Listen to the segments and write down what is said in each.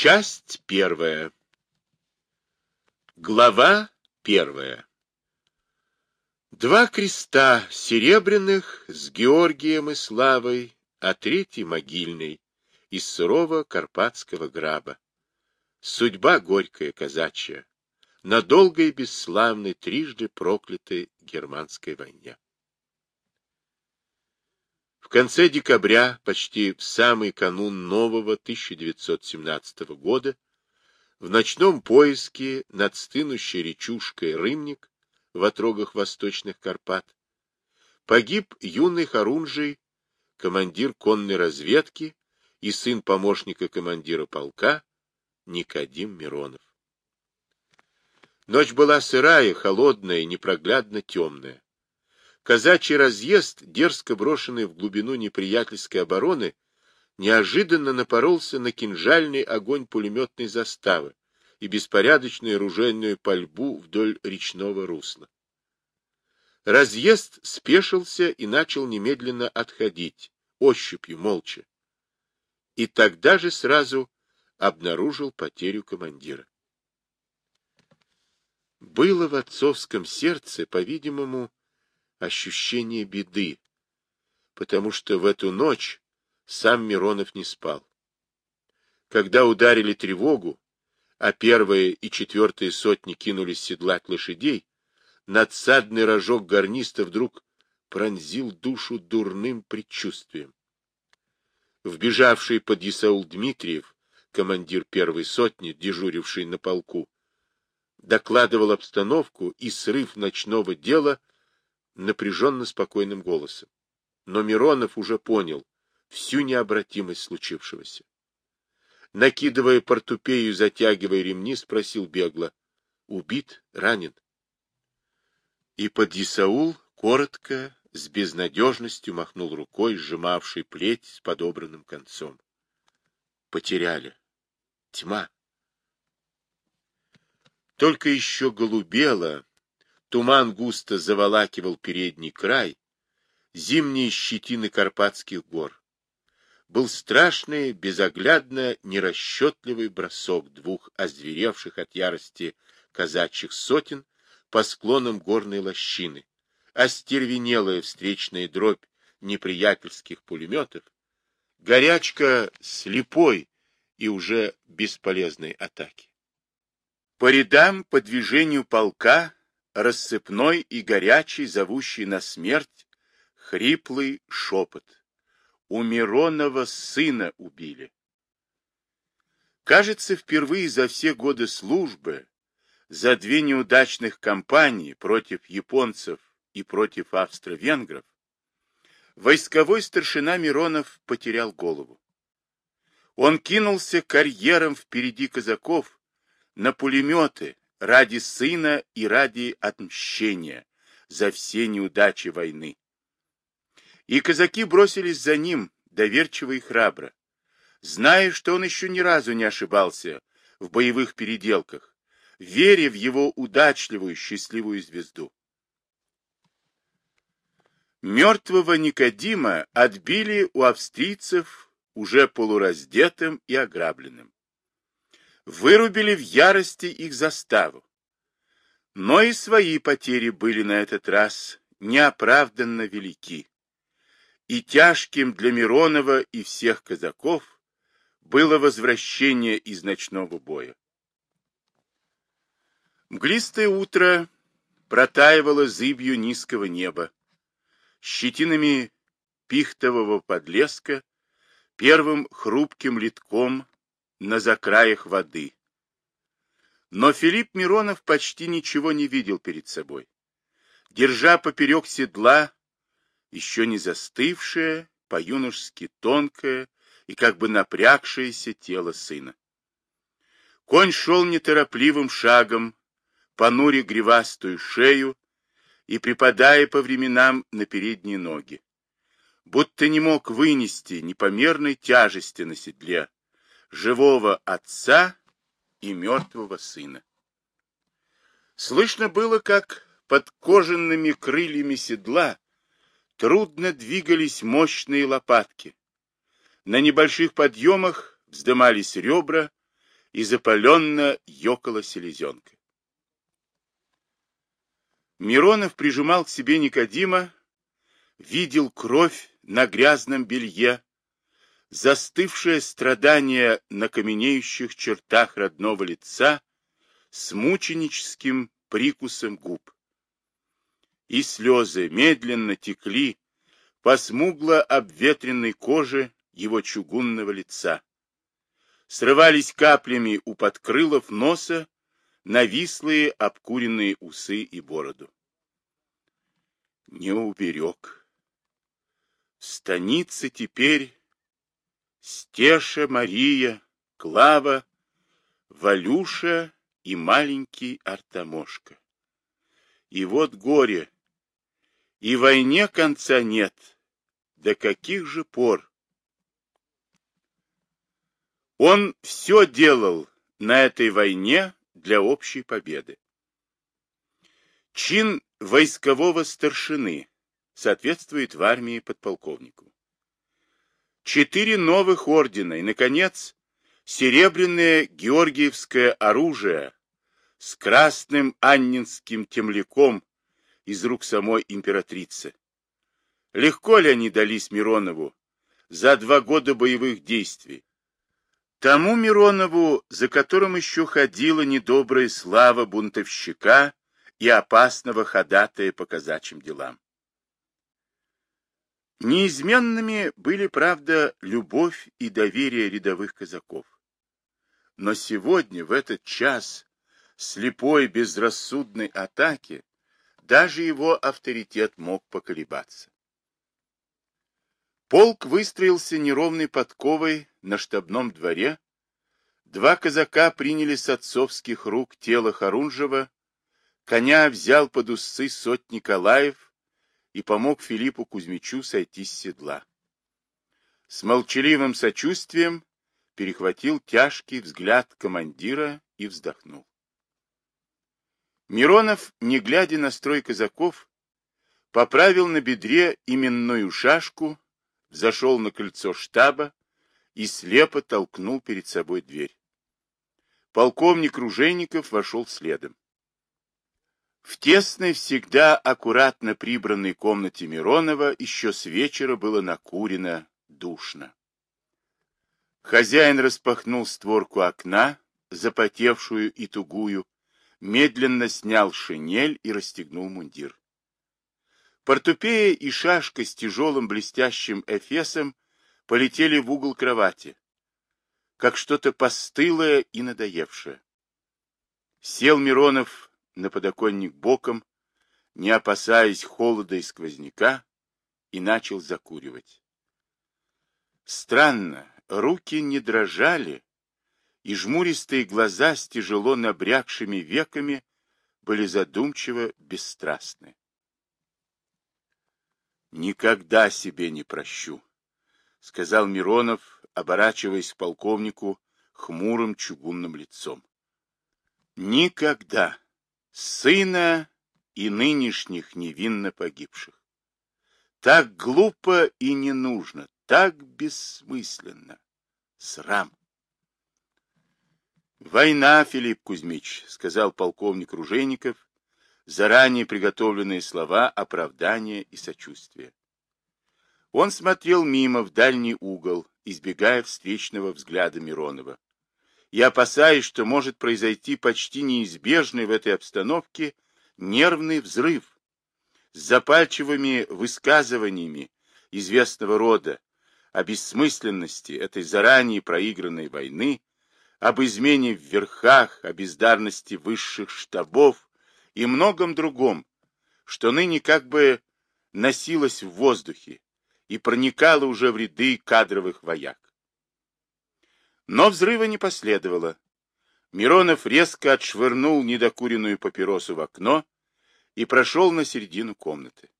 Часть первая. Глава первая. Два креста серебряных с Георгием и Славой, а третий могильный из сырого карпатского граба. Судьба горькая казачья, на долгой бесславной трижды проклятой германской войне. В конце декабря, почти в самый канун нового 1917 года, в ночном поиске над стынущей речушкой Рымник в отрогах восточных Карпат погиб юный Харунжий, командир конной разведки и сын помощника командира полка Никодим Миронов. Ночь была сырая, холодная, непроглядно темная. Казачий разъезд, дерзко брошенный в глубину неприятельской обороны, неожиданно напоролся на кинжальный огонь пулеметной заставы и беспорядочную ружейную пальбу вдоль речного русла. Разъезд спешился и начал немедленно отходить, ощупью, молча. И тогда же сразу обнаружил потерю командира. Было в отцовском сердце, по-видимому, ощущение беды, потому что в эту ночь сам Миронов не спал. Когда ударили тревогу, а первые и четвертые сотни кинулись седлать лошадей, надсадный рожок гарниста вдруг пронзил душу дурным предчувствием. Вбежавший под Исаул Дмитриев, командир первой сотни, дежуривший на полку, докладывал обстановку и срыв ночного дела напряженно спокойным голосом. Но Миронов уже понял всю необратимость случившегося. Накидывая портупею, затягивая ремни, спросил бегло. Убит? Ранен? И под Исаул коротко, с безнадежностью махнул рукой, сжимавший плеть с подобранным концом. Потеряли. Тьма. Только еще голубело, Туман густо заволакивал передний край, зимние щетины Карпатских гор. Был страшный, безоглядно нерасчетливый бросок двух озверевших от ярости казачьих сотен по склонам горной лощины, остервенелая встречная дробь неприятельских пулеметов, горячка слепой и уже бесполезной атаки. По рядам, по движению полка, рассыпной и горячий, зовущий на смерть, хриплый шепот. У Миронова сына убили. Кажется, впервые за все годы службы, за две неудачных кампании против японцев и против австро-венгров, войсковой старшина Миронов потерял голову. Он кинулся карьером впереди казаков на пулеметы, ради сына и ради отмщения за все неудачи войны. И казаки бросились за ним, доверчиво и храбро, зная, что он еще ни разу не ошибался в боевых переделках, веря в его удачливую, счастливую звезду. Мертвого Никодима отбили у австрийцев уже полураздетым и ограбленным вырубили в ярости их заставу. Но и свои потери были на этот раз неоправданно велики. И тяжким для Миронова и всех казаков было возвращение из ночного боя. Мглистое утро протаивало зыбью низкого неба, щетинами пихтового подлеска, первым хрупким литком на закраях воды. Но Филипп Миронов почти ничего не видел перед собой. Держа поперек седла еще не застывшее, по-юношески тонкое и как бы напрягшееся тело сына. Конь шел неторопливым шагом, понуря гривастую шею и припадая по временам на передние ноги, будто не мог вынести непомерной тяжести на седле, живого отца и мертвого сына. Слышно было, как под кожаными крыльями седла трудно двигались мощные лопатки. На небольших подъемах вздымались ребра, и запаленно ёкала селезенка. Миронов прижимал к себе Никодима, видел кровь на грязном белье, застывшее страдание на каменеющих чертах родного лица с мученическим прикусом губ. И слезы медленно текли по смугло обветренной коже его чугунного лица. Срывались каплями у подкрылов носа навислые обкуренные усы и бороду. Не уберег. В станице теперь Стеша, Мария, Клава, Валюша и маленький Артамошка. И вот горе, и войне конца нет. До каких же пор? Он все делал на этой войне для общей победы. Чин войскового старшины соответствует в армии подполковнику. Четыре новых ордена и, наконец, серебряное георгиевское оружие с красным аннинским темляком из рук самой императрицы. Легко ли они дались Миронову за два года боевых действий? Тому Миронову, за которым еще ходила недобрая слава бунтовщика и опасного ходатая по казачьим делам. Неизменными были, правда, любовь и доверие рядовых казаков. Но сегодня, в этот час слепой безрассудной атаки, даже его авторитет мог поколебаться. Полк выстроился неровной подковой на штабном дворе. Два казака приняли с отцовских рук тело Харунжева, коня взял под усы сот Николаев и помог Филиппу Кузьмичу сойти с седла. С молчаливым сочувствием перехватил тяжкий взгляд командира и вздохнул. Миронов, не глядя на строй казаков, поправил на бедре именную шашку, взошел на крыльцо штаба и слепо толкнул перед собой дверь. Полковник Ружейников вошел следом. В тесной, всегда аккуратно прибранной комнате Миронова еще с вечера было накурено, душно. Хозяин распахнул створку окна, запотевшую и тугую, медленно снял шинель и расстегнул мундир. Портупея и шашка с тяжелым блестящим эфесом полетели в угол кровати, как что-то постылое и надоевшее. Сел Миронов на подоконник боком, не опасаясь холода и сквозняка, и начал закуривать. Странно, руки не дрожали, и жмуристые глаза с тяжело набрякшими веками были задумчиво бесстрастны. Никогда себе не прощу, сказал Миронов, оборачиваясь к полковнику хмурым чугунным лицом. Никогда сына и нынешних невинно погибших. Так глупо и не нужно, так бессмысленно. Срам. Война, Филипп Кузьмич, сказал полковник Ружейников, заранее приготовленные слова оправдания и сочувствия. Он смотрел мимо в дальний угол, избегая встречного взгляда Миронова. И опасаясь, что может произойти почти неизбежный в этой обстановке нервный взрыв с запальчивыми высказываниями известного рода о бессмысленности этой заранее проигранной войны, об измене в верхах, о бездарности высших штабов, и многом другом, что ныне как бы носилось в воздухе и проникало уже в ряды кадровых вояк. Но взрыва не последовало. Миронов резко отшвырнул недокуренную папиросу в окно и прошел на середину комнаты.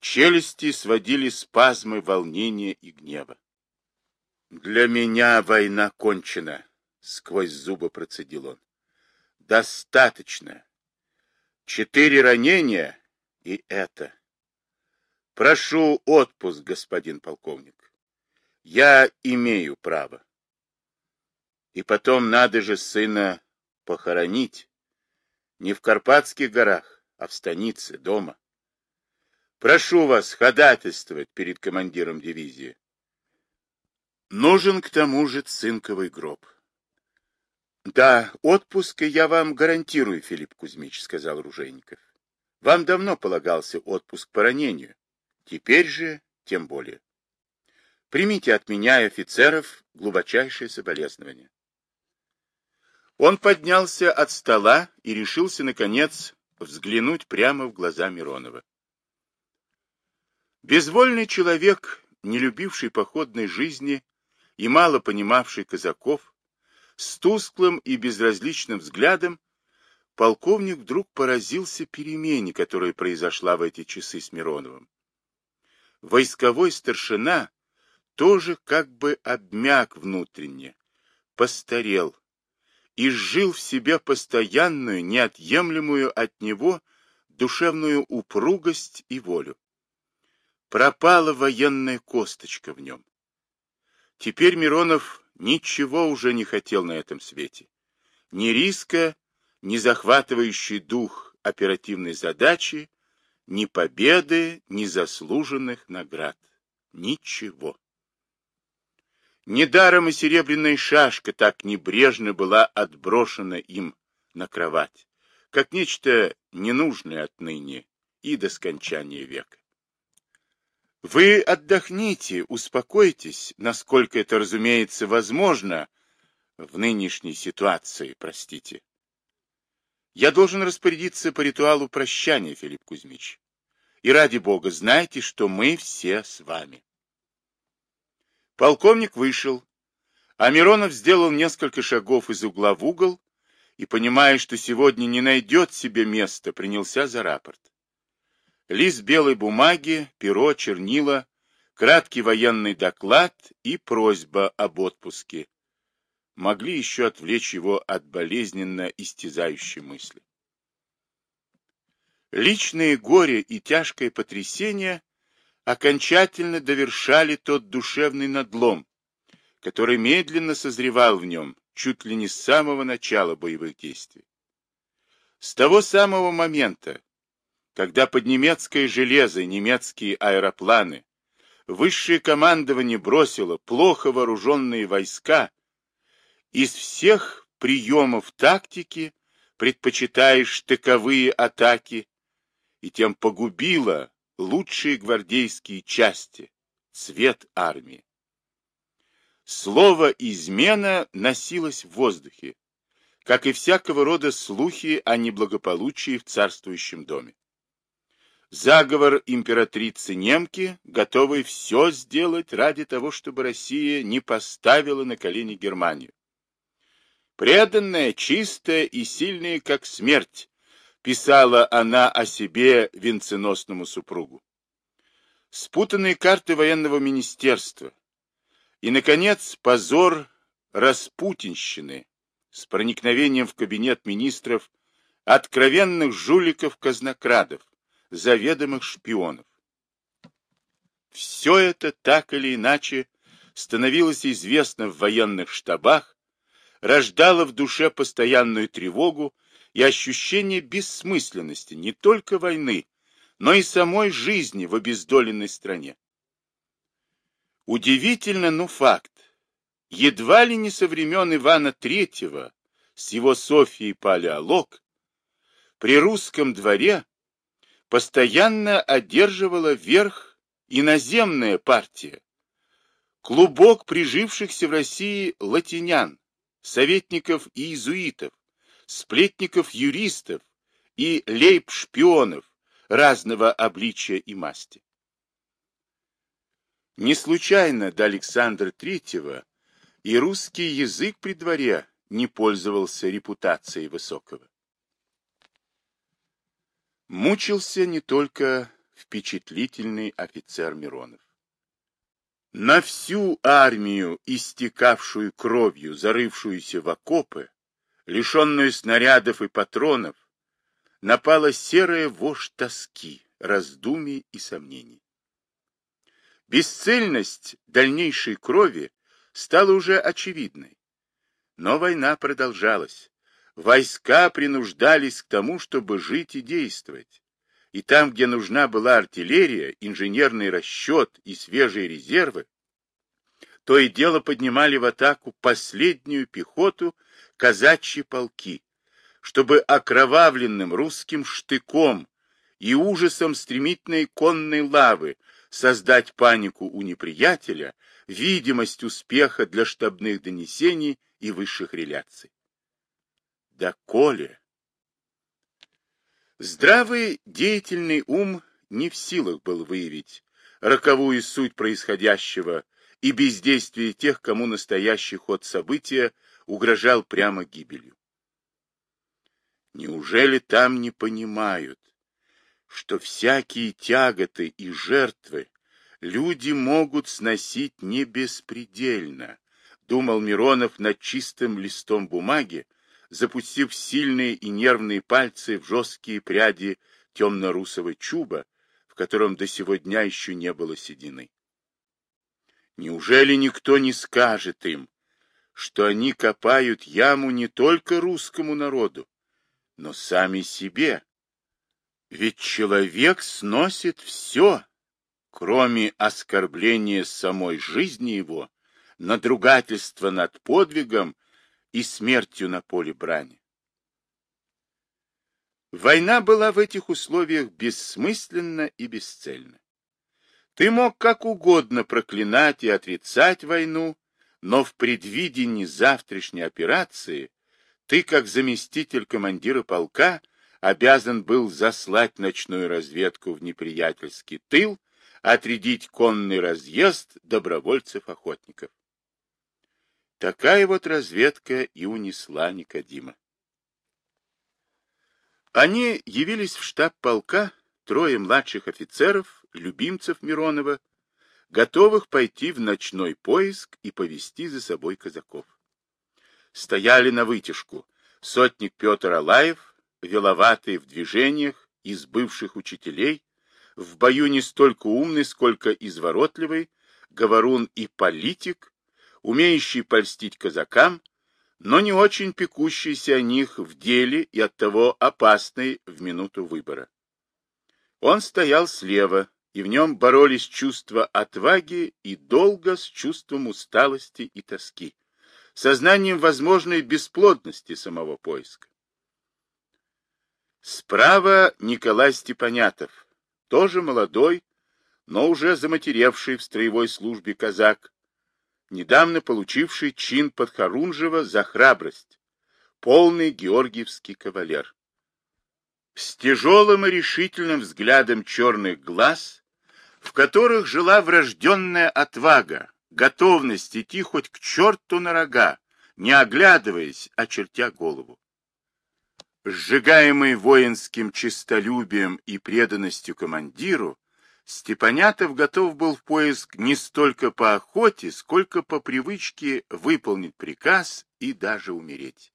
Челюсти сводили спазмы волнения и гнева. «Для меня война кончена», — сквозь зубы процедил он. «Достаточно. Четыре ранения и это. Прошу отпуск, господин полковник. Я имею право. И потом надо же сына похоронить. Не в Карпатских горах, а в станице, дома. Прошу вас ходатайствовать перед командиром дивизии. Нужен к тому же цинковый гроб. Да, отпуск я вам гарантирую, Филипп Кузьмич, сказал Ружейников. Вам давно полагался отпуск по ранению. Теперь же тем более. Примите от меня и офицеров глубочайшее соболезнование. Он поднялся от стола и решился, наконец, взглянуть прямо в глаза Миронова. Безвольный человек, не любивший походной жизни и мало понимавший казаков, с тусклым и безразличным взглядом, полковник вдруг поразился перемене, которая произошла в эти часы с Мироновым. Войсковой старшина тоже как бы обмяк внутренне, постарел и жил в себе постоянную, неотъемлемую от него душевную упругость и волю. Пропала военная косточка в нем. Теперь Миронов ничего уже не хотел на этом свете. Ни риска, ни захватывающий дух оперативной задачи, ни победы, ни заслуженных наград. Ничего. Недаром и серебряная шашка так небрежно была отброшена им на кровать, как нечто ненужное отныне и до скончания века. Вы отдохните, успокойтесь, насколько это, разумеется, возможно в нынешней ситуации, простите. Я должен распорядиться по ритуалу прощания, Филипп Кузьмич. И ради бога, знайте, что мы все с вами. Полковник вышел, а Миронов сделал несколько шагов из угла в угол и, понимая, что сегодня не найдет себе места, принялся за рапорт. Лист белой бумаги, перо, чернила, краткий военный доклад и просьба об отпуске могли еще отвлечь его от болезненно истязающей мысли. Личные горе и тяжкое потрясение окончательно довершали тот душевный надлом, который медленно созревал в нем чуть ли не с самого начала боевых действий. С того самого момента, когда под немецкое железо и немецкие аэропланы высшее командование бросило плохо вооруженные войска, из всех приемов тактики предпочитаешь штыковые атаки и тем погубило лучшие гвардейские части, цвет армии. Слово «измена» носилось в воздухе, как и всякого рода слухи о неблагополучии в царствующем доме. Заговор императрицы немки, готовый все сделать ради того, чтобы Россия не поставила на колени Германию. Преданная, чистая и сильная, как смерть, писала она о себе венценосному супругу. Спутанные карты военного министерства. И, наконец, позор распутинщины с проникновением в кабинет министров откровенных жуликов-казнокрадов, заведомых шпионов. Все это так или иначе становилось известно в военных штабах, рождало в душе постоянную тревогу и ощущение бессмысленности не только войны, но и самой жизни в обездоленной стране. Удивительно, но факт. Едва ли не со времен Ивана III с его Софией Палеолог при русском дворе постоянно одерживала верх иноземная партия, клубок прижившихся в России латинян, советников и иезуитов, сплетников-юристов и лейб-шпионов разного обличия и масти. Не случайно до Александра Третьего и русский язык при дворе не пользовался репутацией высокого. Мучился не только впечатлительный офицер Миронов. На всю армию, истекавшую кровью, зарывшуюся в окопы, лишенную снарядов и патронов, напала серая вошь тоски, раздумий и сомнений. Бесцельность дальнейшей крови стала уже очевидной. Но война продолжалась. Войска принуждались к тому, чтобы жить и действовать. И там, где нужна была артиллерия, инженерный расчет и свежие резервы, то и дело поднимали в атаку последнюю пехоту казачьи полки, чтобы окровавленным русским штыком и ужасом стремительной конной лавы создать панику у неприятеля, видимость успеха для штабных донесений и высших реляций. Да коли! Здравый деятельный ум не в силах был выявить роковую суть происходящего и бездействие тех, кому настоящий ход события угрожал прямо гибелью. Неужели там не понимают, что всякие тяготы и жертвы люди могут сносить не беспредельно, думал Миронов над чистым листом бумаги, запустив сильные и нервные пальцы в жесткие пряди темно-русого чуба, в котором до сего дня еще не было седины. Неужели никто не скажет им, что они копают яму не только русскому народу, но сами себе? Ведь человек сносит все, кроме оскорбления самой жизни его, надругательства над подвигом и смертью на поле брани. Война была в этих условиях бессмысленна и бесцельна. Ты мог как угодно проклинать и отрицать войну, но в предвидении завтрашней операции ты, как заместитель командира полка, обязан был заслать ночную разведку в неприятельский тыл, отрядить конный разъезд добровольцев-охотников. Такая вот разведка и унесла Никодима. Они явились в штаб полка, трое младших офицеров, любимцев Миронова, готовых пойти в ночной поиск и повести за собой казаков. Стояли на вытяжку сотник Петр Алаев, веловатый в движениях, из бывших учителей, в бою не столько умный, сколько изворотливый, говорун и политик, умеющий польстить казакам, но не очень пекущийся о них в деле и оттого опасный в минуту выбора. Он стоял слева, и в нем боролись чувства отваги и долга с чувством усталости и тоски, сознанием возможной бесплодности самого поиска. Справа Николай Степанятов, тоже молодой, но уже заматеревший в строевой службе казак, недавно получивший чин Подхорунжева за храбрость, полный георгиевский кавалер. С тяжелым и решительным взглядом черных глаз, в которых жила врожденная отвага, готовность идти хоть к черту на рога, не оглядываясь, очертя голову. Сжигаемый воинским честолюбием и преданностью командиру, Степанятов готов был в поиск не столько по охоте, сколько по привычке выполнить приказ и даже умереть.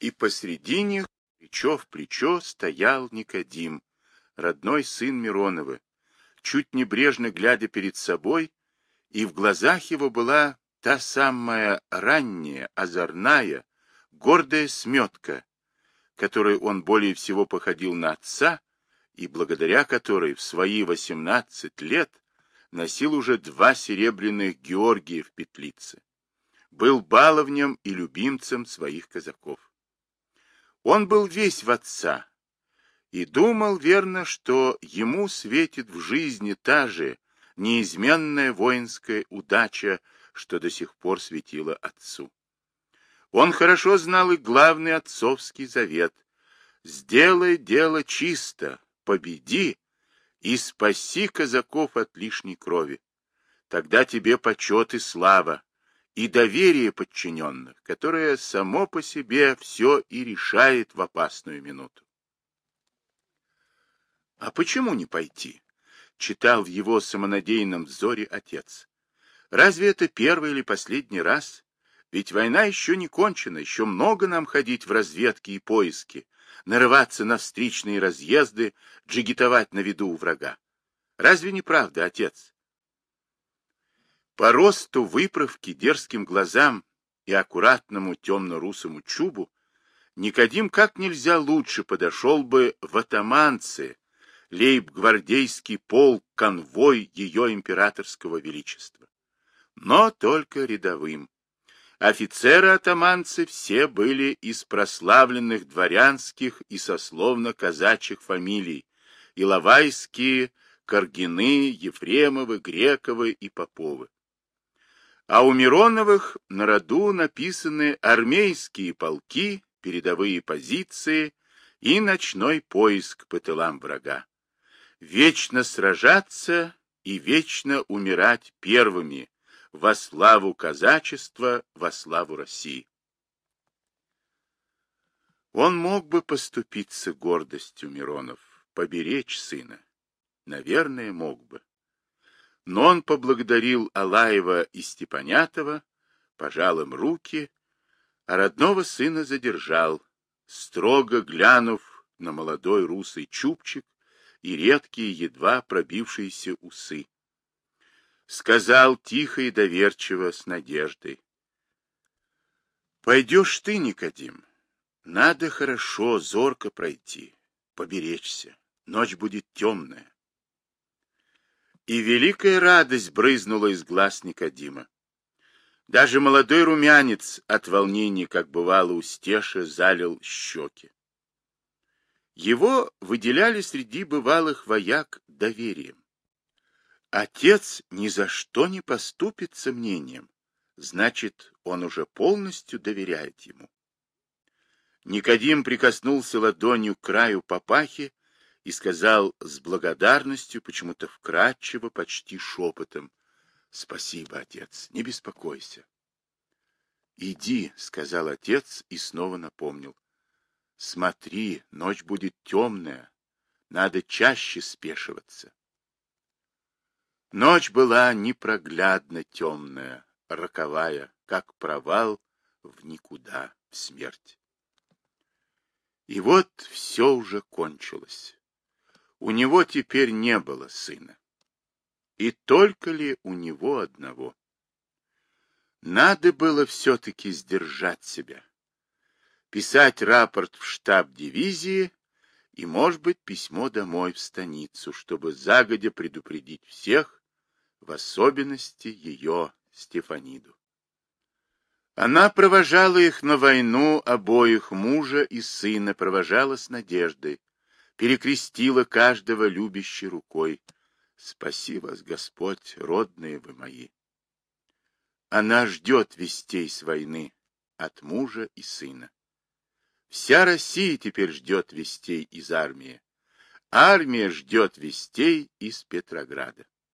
И посреди них, плечо в плечо, стоял Никодим, родной сын Миронова, чуть небрежно глядя перед собой, и в глазах его была та самая ранняя, озорная, гордая сметка, которой он более всего походил на отца, и благодаря которой в свои восемнадцать лет носил уже два серебряных Георгия в петлице. Был баловнем и любимцем своих казаков. Он был весь в отца и думал верно, что ему светит в жизни та же неизменная воинская удача, что до сих пор светила отцу. Он хорошо знал и главный отцовский завет — «Сделай дело чисто, победи и спаси казаков от лишней крови. Тогда тебе почет и слава, и доверие подчиненных, которое само по себе все и решает в опасную минуту. А почему не пойти? Читал в его самонадеянном взоре отец. Разве это первый или последний раз? Ведь война еще не кончена, еще много нам ходить в разведки и поиски, нарываться на встречные разъезды, джигитовать на виду у врага. Разве не правда, отец? По росту выправки, дерзким глазам и аккуратному темно-русому чубу, Никодим как нельзя лучше подошел бы в атаманцы, лейб-гвардейский полк, конвой ее императорского величества. Но только рядовым. Офицеры-атаманцы все были из прославленных дворянских и сословно-казачьих фамилий, Иловайские, Каргины, Ефремовы, Грековы и Поповы. А у Мироновых на роду написаны армейские полки, передовые позиции и ночной поиск по тылам врага. Вечно сражаться и вечно умирать первыми во славу казачества, во славу России. Он мог бы поступиться гордостью Миронов, поберечь сына. Наверное, мог бы. Но он поблагодарил Алаева и Степанятова, пожал им руки, а родного сына задержал, строго глянув на молодой русый чубчик и редкие, едва пробившиеся усы. Сказал тихо и доверчиво, с надеждой. Пойдешь ты, Никодим, надо хорошо, зорко пройти, поберечься, ночь будет темная. И великая радость брызнула из глаз Никодима. Даже молодой румянец от волнения, как бывало у Стеша, залил щеки. Его выделяли среди бывалых вояк доверием. Отец ни за что не поступится мнением, значит, он уже полностью доверяет ему. Никодим прикоснулся ладонью к краю папахи и сказал с благодарностью, почему-то вкрадчиво, почти шепотом, «Спасибо, отец, не беспокойся». «Иди», — сказал отец и снова напомнил, «смотри, ночь будет темная, надо чаще спешиваться». Ночь была непроглядно темная, роковая, как провал в никуда, в смерть. И вот все уже кончилось. У него теперь не было сына. И только ли у него одного? Надо было все-таки сдержать себя. Писать рапорт в штаб дивизии и, может быть, письмо домой в станицу, чтобы загодя предупредить всех, в особенности ее Стефаниду. Она провожала их на войну, обоих мужа и сына, провожала с надеждой, перекрестила каждого любящей рукой. Спаси вас, Господь, родные вы мои. Она ждет вестей с войны от мужа и сына. Вся Россия теперь ждет вестей из армии. Армия ждет вестей из Петрограда.